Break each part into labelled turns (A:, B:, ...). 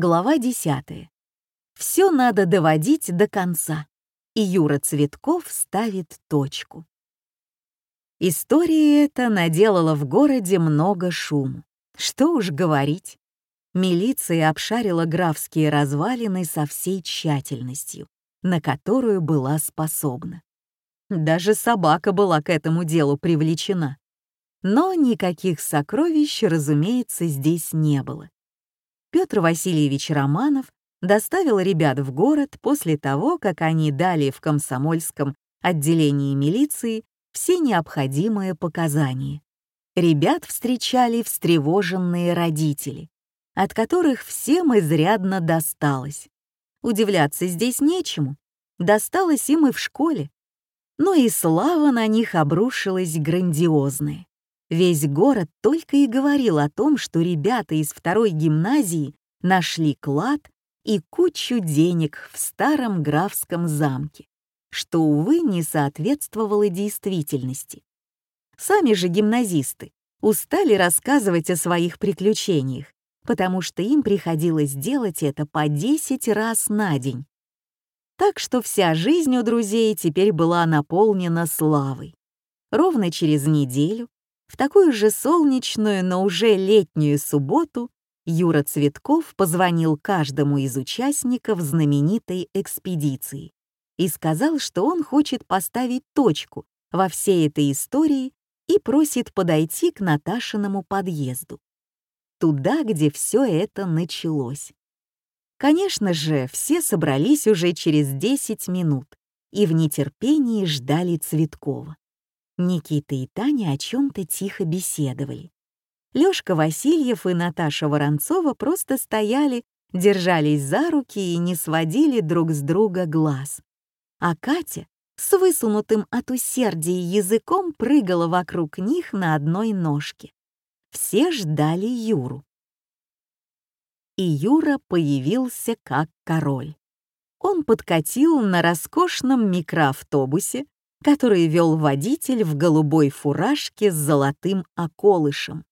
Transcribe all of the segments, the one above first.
A: Глава 10. Все надо доводить до конца, и Юра Цветков ставит точку. История эта наделала в городе много шуму. Что уж говорить. Милиция обшарила графские развалины со всей тщательностью, на которую была способна. Даже собака была к этому делу привлечена. Но никаких сокровищ, разумеется, здесь не было. Петр Васильевич Романов доставил ребят в город после того, как они дали в комсомольском отделении милиции все необходимые показания. Ребят встречали встревоженные родители, от которых всем изрядно досталось. Удивляться здесь нечему, досталось им и в школе. Но и слава на них обрушилась грандиозная. Весь город только и говорил о том, что ребята из второй гимназии нашли клад и кучу денег в старом графском замке, что, увы, не соответствовало действительности. Сами же гимназисты устали рассказывать о своих приключениях, потому что им приходилось делать это по 10 раз на день. Так что вся жизнь у друзей теперь была наполнена славой. Ровно через неделю в такую же солнечную, но уже летнюю субботу Юра Цветков позвонил каждому из участников знаменитой экспедиции и сказал, что он хочет поставить точку во всей этой истории и просит подойти к Наташиному подъезду. Туда, где все это началось. Конечно же, все собрались уже через 10 минут и в нетерпении ждали Цветкова. Никита и Таня о чем-то тихо беседовали. Лёшка Васильев и Наташа Воронцова просто стояли, держались за руки и не сводили друг с друга глаз. А Катя с высунутым от усердия языком прыгала вокруг них на одной ножке. Все ждали Юру. И Юра появился как король. Он подкатил на роскошном микроавтобусе, который вел водитель в голубой фуражке с золотым околышем.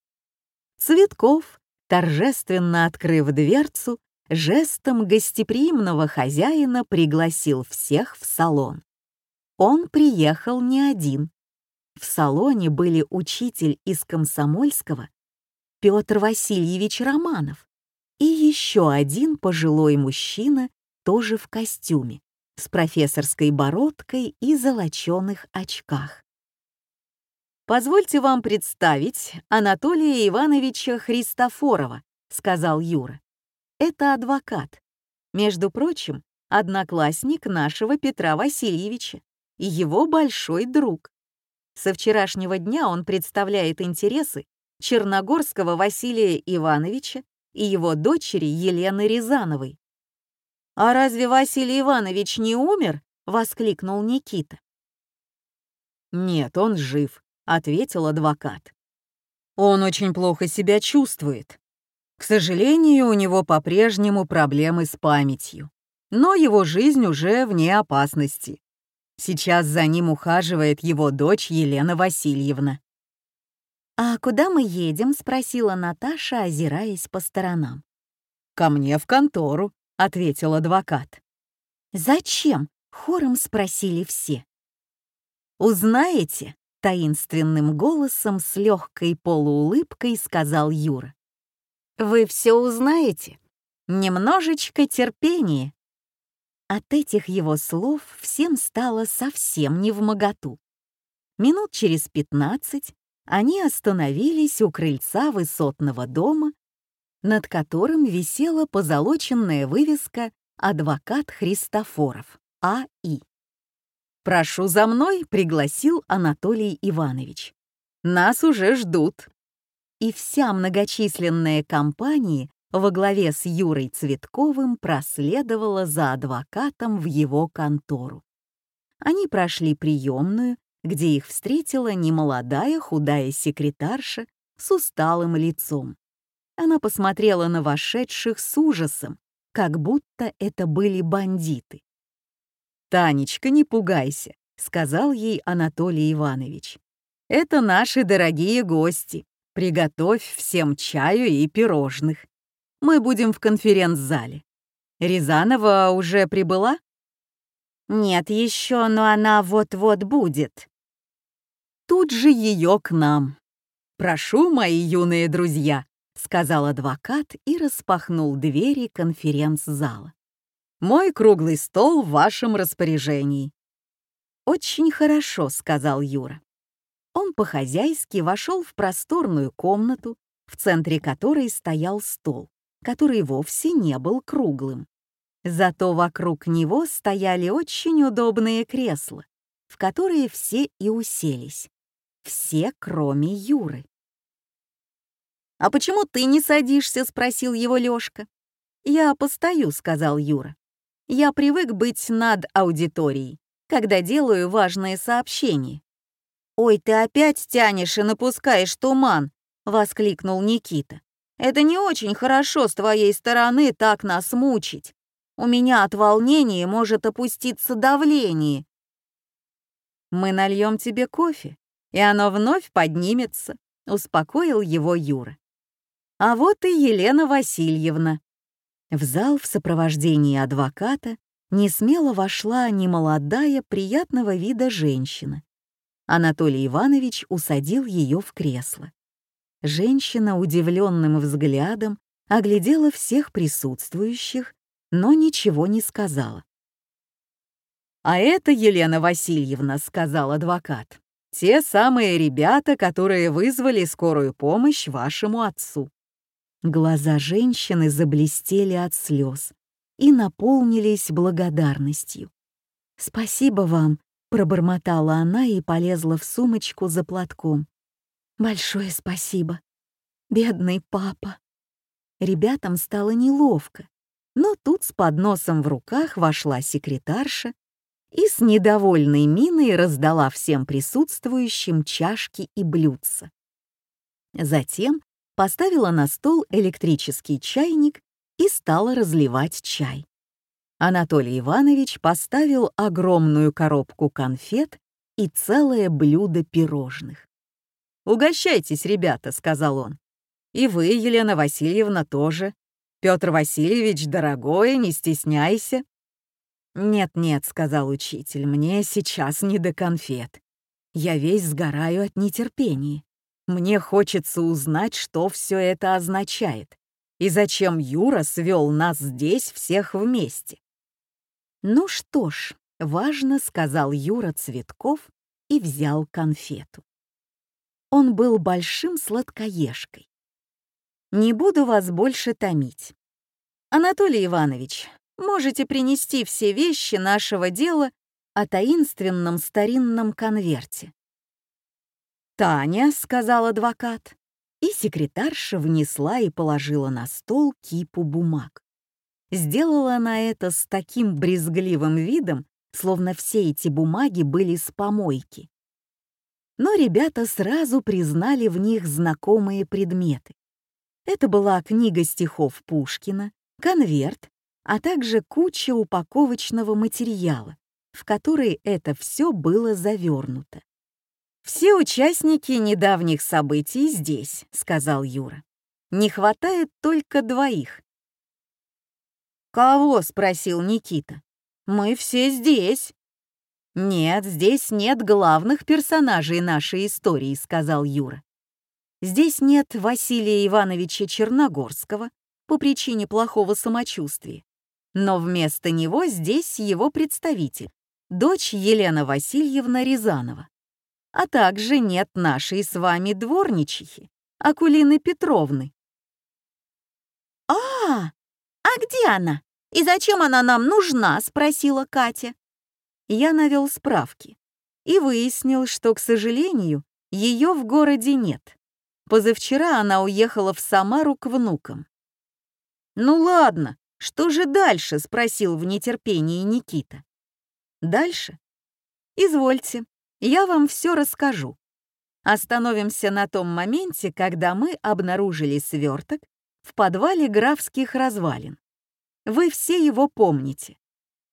A: Цветков, торжественно открыв дверцу, жестом гостеприимного хозяина пригласил всех в салон. Он приехал не один. В салоне были учитель из Комсомольского Петр Васильевич Романов и еще один пожилой мужчина, тоже в костюме с профессорской бородкой и золоченых очках. «Позвольте вам представить Анатолия Ивановича Христофорова», — сказал Юра. «Это адвокат. Между прочим, одноклассник нашего Петра Васильевича и его большой друг. Со вчерашнего дня он представляет интересы Черногорского Василия Ивановича и его дочери Елены Рязановой. «А разве Василий Иванович не умер?» — воскликнул Никита. «Нет, он жив», — ответил адвокат. «Он очень плохо себя чувствует. К сожалению, у него по-прежнему проблемы с памятью. Но его жизнь уже вне опасности. Сейчас за ним ухаживает его дочь Елена Васильевна». «А куда мы едем?» — спросила Наташа, озираясь по сторонам. «Ко мне в контору», — ответил адвокат. «Зачем?» — хором спросили все. «Узнаете?» — таинственным голосом с легкой полуулыбкой сказал Юра. «Вы все узнаете? Немножечко терпения». От этих его слов всем стало совсем не в моготу. Минут через пятнадцать они остановились у крыльца высотного дома над которым висела позолоченная вывеска «Адвокат Христофоров, А.И». «Прошу за мной», — пригласил Анатолий Иванович. «Нас уже ждут». И вся многочисленная компания во главе с Юрой Цветковым проследовала за адвокатом в его контору. Они прошли приемную, где их встретила немолодая худая секретарша с усталым лицом. Она посмотрела на вошедших с ужасом, как будто это были бандиты. «Танечка, не пугайся», — сказал ей Анатолий Иванович. «Это наши дорогие гости. Приготовь всем чаю и пирожных». Мы будем в конференц-зале. Рязанова уже прибыла?
B: Нет еще, но она вот-вот будет.
A: Тут же ее к нам. Прошу, мои юные друзья, сказал адвокат и распахнул двери конференц-зала. Мой круглый стол в вашем распоряжении. Очень хорошо, сказал Юра. Он по-хозяйски вошел в просторную комнату, в центре которой стоял стол, который вовсе не был круглым. Зато вокруг него стояли очень удобные кресла, в которые все и уселись. Все, кроме Юры. «А почему ты не садишься?» — спросил его Лёшка. «Я постою», — сказал Юра. «Я привык быть над аудиторией, когда делаю важные сообщения. «Ой, ты опять тянешь и напускаешь туман!» — воскликнул Никита. «Это не очень хорошо с твоей стороны так нас мучить. У меня от волнения может опуститься давление». «Мы нальем тебе кофе, и оно вновь поднимется», — успокоил его Юра. А вот и Елена Васильевна. В зал в сопровождении адвоката несмело вошла немолодая, приятного вида женщина Анатолий Иванович усадил ее в кресло. Женщина удивленным взглядом оглядела всех присутствующих, но ничего не сказала. «А это, Елена Васильевна», — сказал адвокат, «те самые ребята, которые вызвали скорую помощь вашему отцу». Глаза женщины заблестели от слез и наполнились благодарностью. «Спасибо вам», Пробормотала она и полезла в сумочку за платком. «Большое спасибо. Бедный папа». Ребятам стало неловко, но тут с подносом в руках вошла секретарша и с недовольной миной раздала всем присутствующим чашки и блюдца. Затем поставила на стол электрический чайник и стала разливать чай. Анатолий Иванович поставил огромную коробку конфет и целое блюдо пирожных. «Угощайтесь, ребята», — сказал он. «И вы, Елена Васильевна, тоже. Петр Васильевич, дорогой, не стесняйся». «Нет-нет», — сказал учитель, — «мне сейчас не до конфет. Я весь сгораю от нетерпения. Мне хочется узнать, что все это означает, и зачем Юра свел нас здесь всех вместе. «Ну что ж, важно», — сказал Юра Цветков и взял конфету. Он был большим сладкоежкой. «Не буду вас больше томить. Анатолий Иванович, можете принести все вещи нашего дела о таинственном старинном конверте». «Таня», — сказал адвокат, и секретарша внесла и положила на стол кипу бумаг. Сделала она это с таким брезгливым видом, словно все эти бумаги были с помойки. Но ребята сразу признали в них знакомые предметы. Это была книга стихов Пушкина, конверт, а также куча упаковочного материала, в который это все было завернуто. «Все участники недавних событий здесь», — сказал Юра. «Не хватает только двоих «Кого?» — спросил Никита. «Мы все здесь». «Нет, здесь нет главных персонажей нашей истории», — сказал Юра. «Здесь нет Василия Ивановича Черногорского по причине плохого самочувствия, но вместо него здесь его представитель, дочь Елена Васильевна Рязанова. А также нет нашей с вами дворничихи, Акулины Петровны».
B: «А, а где она?» «И зачем она нам нужна?» — спросила Катя.
A: Я навел справки и выяснил, что, к сожалению, ее в городе нет. Позавчера она уехала в Самару к внукам. «Ну ладно, что же дальше?» — спросил в нетерпении Никита. «Дальше? Извольте, я вам все расскажу. Остановимся на том моменте, когда мы обнаружили сверток в подвале графских развалин. Вы все его помните.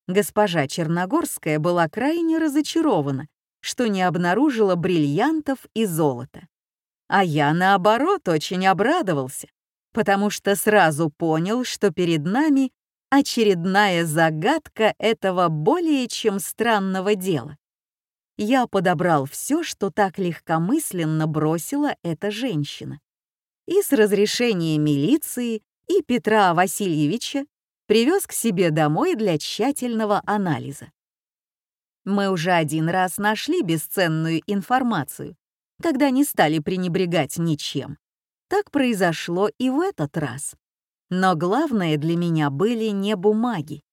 A: Госпожа Черногорская была крайне разочарована, что не обнаружила бриллиантов и золота. А я, наоборот, очень обрадовался, потому что сразу понял, что перед нами очередная загадка этого более чем странного дела. Я подобрал все, что так легкомысленно бросила эта женщина. И с разрешения милиции и Петра Васильевича привез к себе домой для тщательного анализа. Мы уже один раз нашли бесценную информацию, когда не стали пренебрегать ничем. Так произошло и в этот раз. Но главное для меня были не бумаги.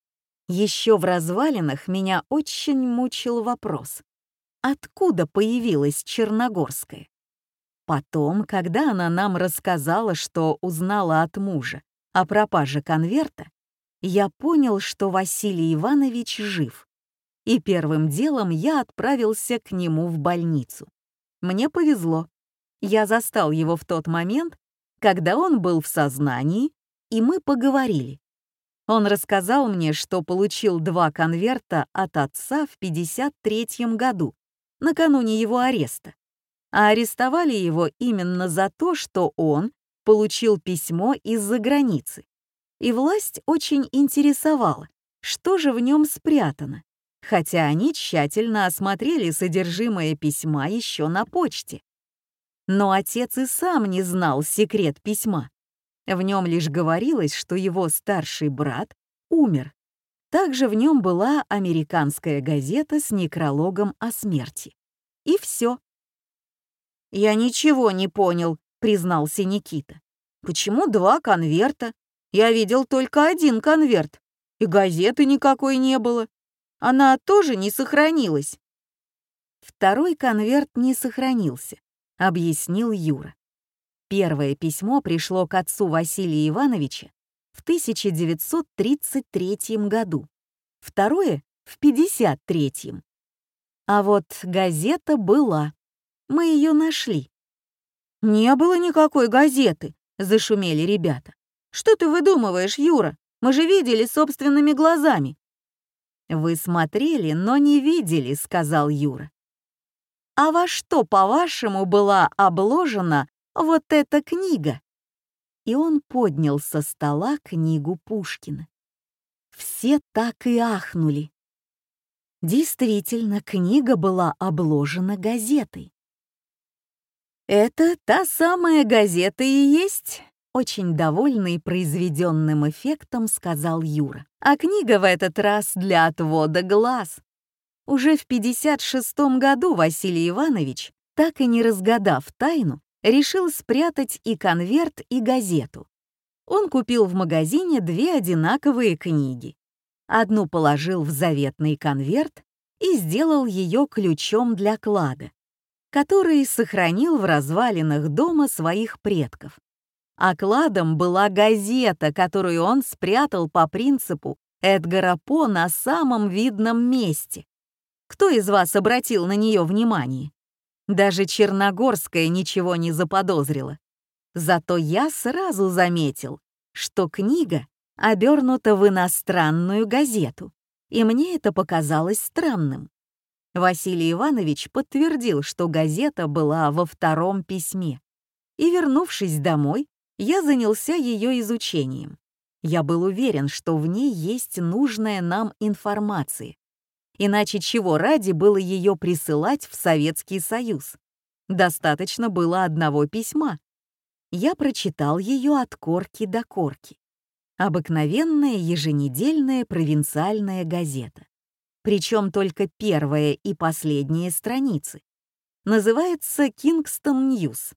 A: Еще в развалинах меня очень мучил вопрос. Откуда появилась Черногорская? Потом, когда она нам рассказала, что узнала от мужа о пропаже конверта, я понял, что Василий Иванович жив. И первым делом я отправился к нему в больницу. Мне повезло. Я застал его в тот момент, когда он был в сознании, и мы поговорили. Он рассказал мне, что получил два конверта от отца в 53 году, накануне его ареста. А арестовали его именно за то, что он получил письмо из-за границы. И власть очень интересовала, что же в нем спрятано, хотя они тщательно осмотрели содержимое письма еще на почте. Но отец и сам не знал секрет письма. В нем лишь говорилось, что его старший брат умер. Также в нем была американская газета с некрологом о смерти. И все. «Я ничего не понял», — признался Никита. «Почему два конверта? Я видел только один конверт, и газеты никакой не было. Она тоже не сохранилась». Второй конверт не сохранился объяснил Юра. Первое письмо пришло к отцу Василия Ивановича в 1933 году, второе — в 1953. А вот газета была. Мы ее нашли. «Не было никакой газеты», — зашумели ребята. «Что ты выдумываешь, Юра? Мы же видели собственными глазами». «Вы смотрели, но не видели», — сказал Юра. А во что, по-вашему, была обложена вот эта книга?» И он поднял со стола книгу Пушкина. Все так и ахнули. Действительно, книга была обложена газетой. «Это та самая газета и есть», — очень довольный произведенным эффектом сказал Юра. «А книга в этот раз для отвода глаз. Уже в 56 году Василий Иванович, так и не разгадав тайну, решил спрятать и конверт, и газету. Он купил в магазине две одинаковые книги. Одну положил в заветный конверт и сделал ее ключом для клада, который сохранил в развалинах дома своих предков. А кладом была газета, которую он спрятал по принципу Эдгара По на самом видном месте. Кто из вас обратил на нее внимание? Даже Черногорская ничего не заподозрила. Зато я сразу заметил, что книга обернута в иностранную газету, и мне это показалось странным. Василий Иванович подтвердил, что газета была во втором письме. И, вернувшись домой, я занялся ее изучением. Я был уверен, что в ней есть нужная нам информация. Иначе чего ради было ее присылать в Советский Союз? Достаточно было одного письма. Я прочитал ее от корки до корки. Обыкновенная еженедельная провинциальная газета. Причем только первая и последняя страницы. Называется «Кингстон Ньюс».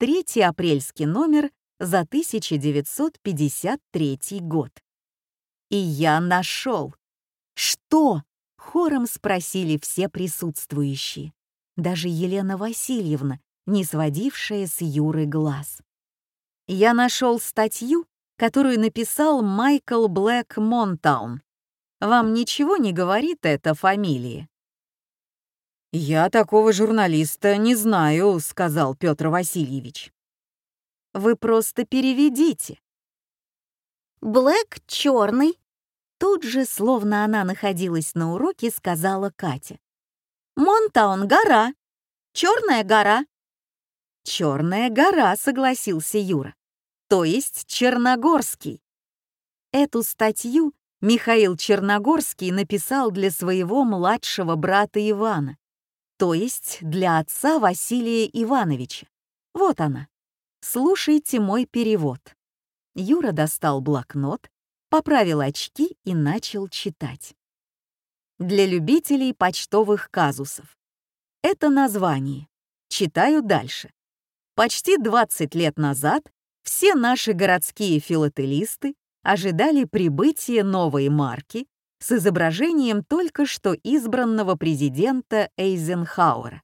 A: Третий апрельский номер за 1953 год. И я нашел. Что? Хором спросили все присутствующие, даже Елена Васильевна, не сводившая с Юры глаз. Я нашел статью, которую написал Майкл Блэк Монтаун. Вам ничего не говорит эта фамилия? «Я такого журналиста не знаю», — сказал Петр Васильевич. «Вы просто переведите».
B: «Блэк черный, Тут же, словно она находилась на уроке, сказала Катя. «Монтаун — гора. Черная гора».
A: «Черная гора», — согласился Юра. то есть Черногорский. Эту статью Михаил Черногорский написал для своего младшего брата Ивана, то есть для отца Василия Ивановича. Вот она. Слушайте мой перевод. Юра достал блокнот, поправил очки и начал читать. Для любителей почтовых казусов. Это название. Читаю дальше. Почти 20 лет назад все наши городские филателисты ожидали прибытия новой марки с изображением только что избранного президента Эйзенхауэра.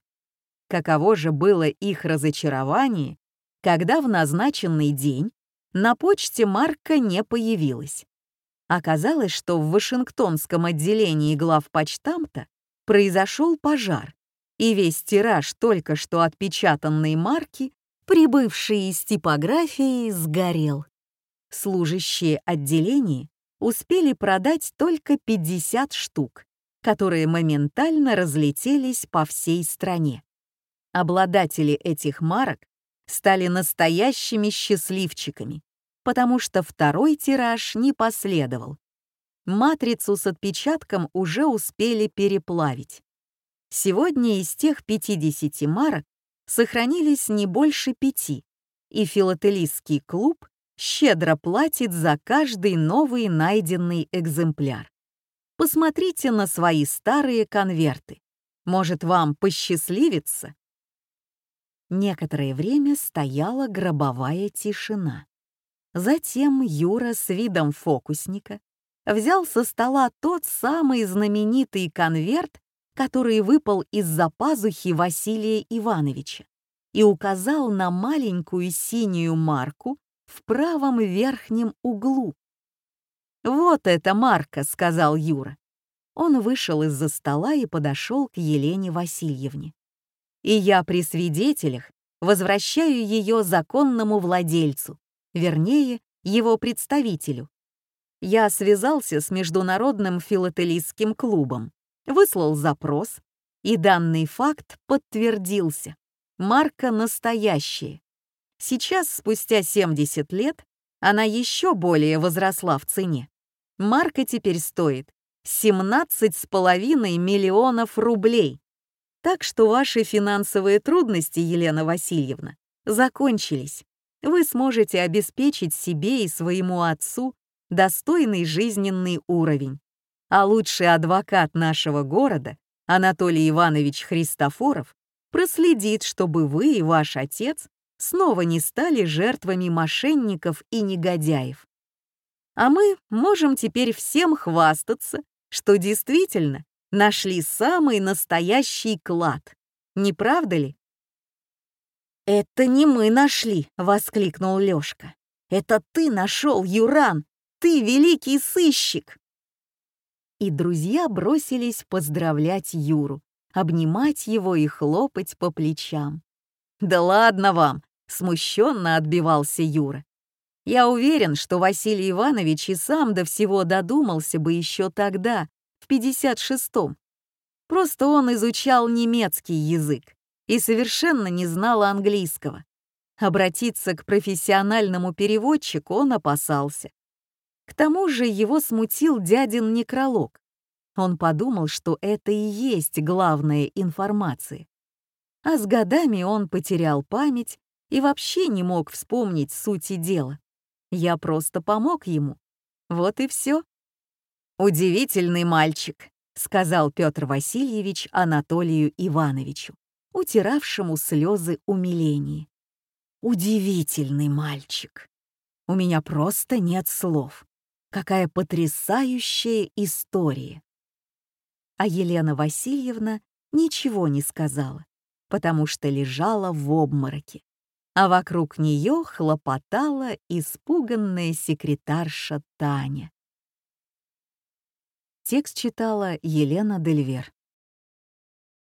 A: Каково же было их разочарование, когда в назначенный день на почте марка не появилась. Оказалось, что в Вашингтонском отделении главпочтамта произошел пожар, и весь тираж только что отпечатанной марки, прибывший из типографии, сгорел служащие отделения успели продать только 50 штук, которые моментально разлетелись по всей стране. Обладатели этих марок стали настоящими счастливчиками, потому что второй тираж не последовал. Матрицу с отпечатком уже успели переплавить. Сегодня из тех 50 марок сохранились не больше пяти, и филателистский клуб щедро платит за каждый новый найденный экземпляр. Посмотрите на свои старые конверты. Может, вам посчастливится? Некоторое время стояла гробовая тишина. Затем Юра с видом фокусника взял со стола тот самый знаменитый конверт, который выпал из-за пазухи Василия Ивановича, и указал на маленькую синюю марку в правом верхнем углу. «Вот эта марка», — сказал Юра. Он вышел из-за стола и подошел к Елене Васильевне. «И я при свидетелях возвращаю ее законному владельцу, вернее, его представителю. Я связался с Международным филателистским клубом, выслал запрос, и данный факт подтвердился. Марка настоящая, Сейчас, спустя 70 лет, она еще более возросла в цене. Марка теперь стоит 17,5 миллионов рублей. Так что ваши финансовые трудности, Елена Васильевна, закончились. Вы сможете обеспечить себе и своему отцу достойный жизненный уровень. А лучший адвокат нашего города, Анатолий Иванович Христофоров, проследит, чтобы вы и ваш отец снова не стали жертвами мошенников и негодяев. А мы можем теперь всем хвастаться, что действительно нашли самый настоящий клад. Не правда ли? «Это не мы нашли!» — воскликнул Лёшка. «Это ты нашел, Юран! Ты великий сыщик!» И друзья бросились поздравлять Юру, обнимать его и хлопать по плечам. «Да ладно вам! Смущенно отбивался Юра. Я уверен, что Василий Иванович и сам до всего додумался бы еще тогда, в 56-м. Просто он изучал немецкий язык и совершенно не знал английского. Обратиться к профессиональному переводчику он опасался. К тому же его смутил дядин некролог. Он подумал, что это и есть главная информация. А с годами он потерял память и вообще не мог вспомнить сути дела. Я просто помог ему. Вот и все. «Удивительный мальчик», — сказал Петр Васильевич Анатолию Ивановичу, утиравшему слезы умиления. «Удивительный мальчик. У меня просто нет слов. Какая потрясающая история!» А Елена Васильевна ничего не сказала, потому что лежала в обмороке а вокруг нее хлопотала испуганная секретарша Таня. Текст читала Елена Дельвер.